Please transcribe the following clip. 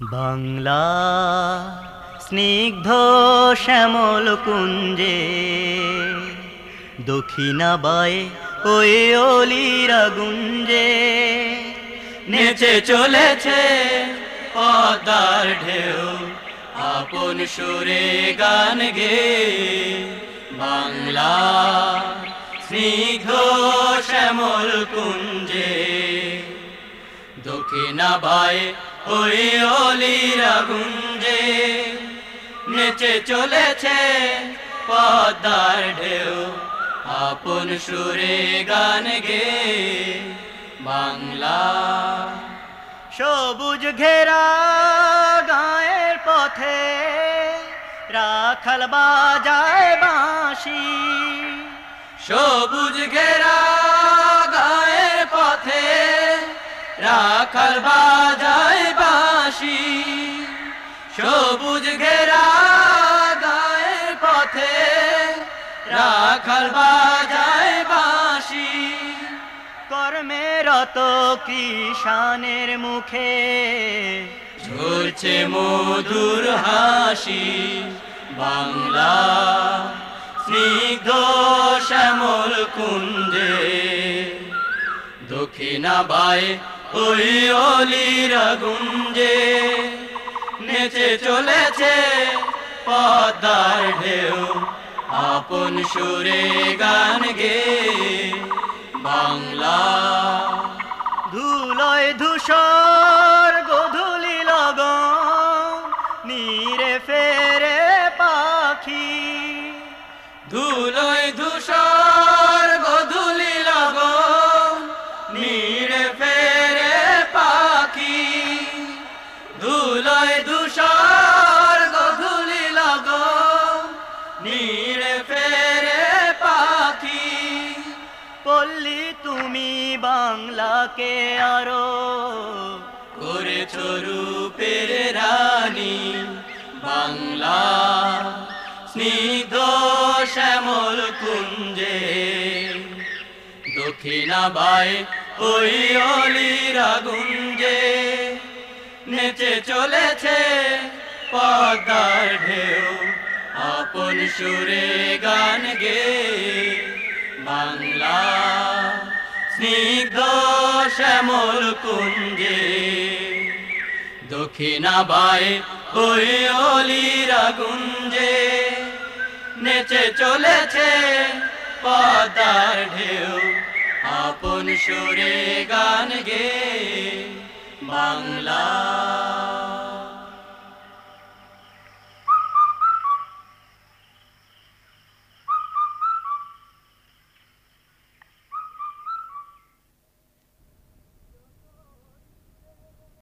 বাংলা স্নিগ্ধ শ্যামল কুঞ্জে দক্ষিণাবায়ে ওই অলিরা গুঞ্জে, নেচে চলেছে পদ্মার ঢেউ, আপন সুরে গান গে। বাংলা স্নিগ্ধ শ্যামল কুঞ্জে দক্ষিণাবায়ে ওই অলিরা গুঞ্জে, নেচে চলেছে পদ্মার ঢেউ। আপন সুরে গান গে বাংলা। সবুজ ঘেরা গায়ের পথে রাখাল বাজায় বাঁশি। সবুজ ঘেরা গায়ের পথে রাখাল বাজায় বাঁশি সবুজ ঘেরা গায়ের পথে রাখাল বাজায় বাঁশি। কর্মেরত কিষানের মুখে ঝরছে মধুর হাসি। বাংলা স্নিগ্ধ শ্যামল কুঞ্জে দক্ষিণাবায়ে ওই অলিরা গুঞ্জে নেচে চলেছে পদার ঢেউ। আপন সুরে গান গে বাংলা। ধুলয় ধূসর গধুলি লগন নীরে ফেরে পাখি। ধুলয় ধূসর বাংলাকে আরও করেছ রূপের রানী। বাংলা স্নিগ্ধ শ্যামল কুঞ্জে। দক্ষিণাবায়ে ওই অলিরা গুঞ্জে নেচে চলেছে পদ্মার ঢেউ, আপন সুরে গান গে। বাংলা স্নিগ্ধ শ্যামল কুঞ্জে দক্ষিণাবায়ে ওই অলিরা গুঞ্জে। নেচে চলেছে পদার ঢেউ, আপন সুরে গান গে বাংলা।